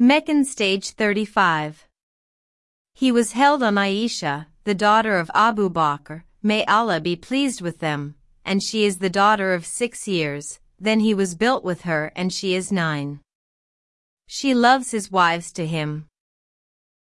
Meccan stage 35. He was held on Aisha, the daughter of Abu Bakr, may Allah be pleased with them, and she is the daughter of six years, then he was built with her and she is nine. She loves his wives to him.